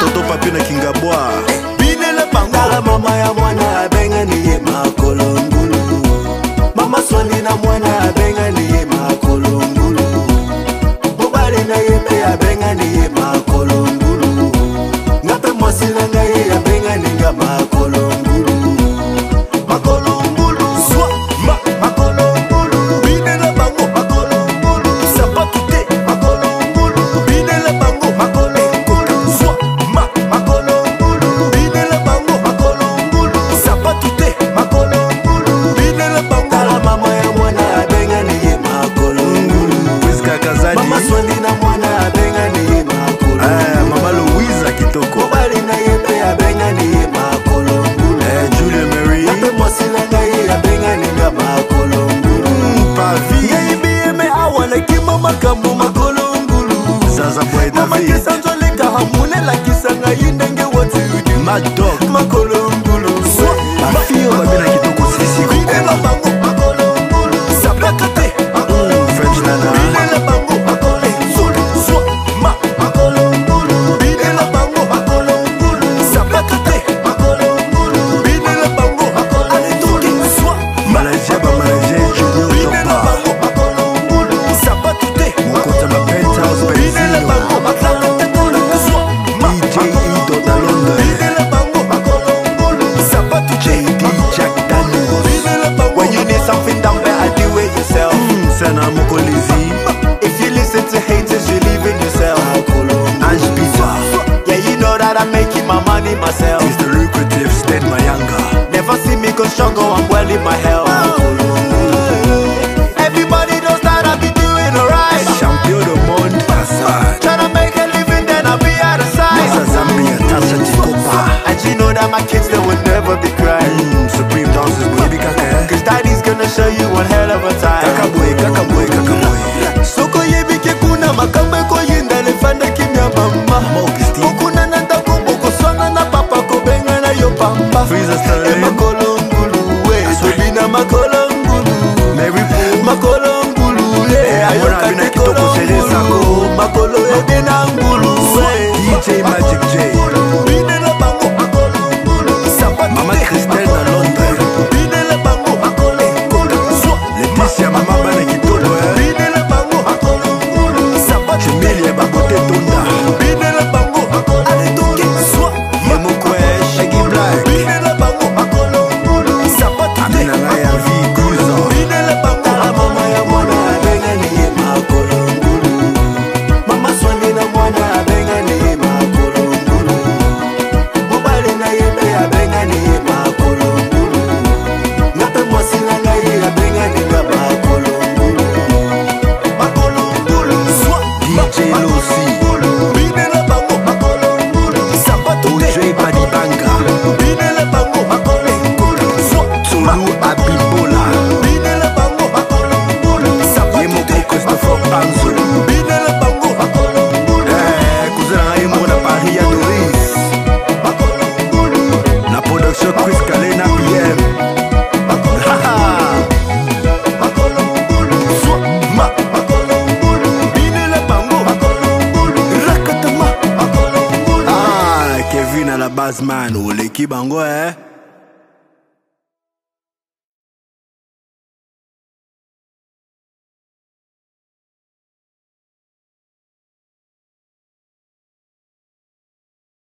toto papi na kingabwa binele bangola mama ya mwana abengani ye makolo ngulu mama swali na mwana abengani ye makolo ngulu mobali na ye mpe abengani ye abandi na mwana abengani ye makolo ah, mama louise kitoko mobali na ye mpe abengani ye makolo ngulu eh, julie mary mpe mwasi na ngai ye abengani nga makolo ngulu hmm, pavi yeyibi ye me awa nakima makambo makolo ngulu zaza boye david mamakesa nzoleka hamunelakisa ngai ndenge watiluki makolo because Shango, I'm well in my health. Everybody knows that i doing alright. Champion Tryna make a living, then I'll be out of sight. And know that my kids, they will never be crying. Mm, supreme dances, baby, kaka. Cause daddy's gonna show you one hell of a time. Kaka boy, kaka boy, kaka boy. Soko yebi kekuna, makambe lefanda kimya mama. na makolo ngulu makolo ngulu ye ayoka te kolongulu makolo ede na ngulu la base man oleki bango e eh?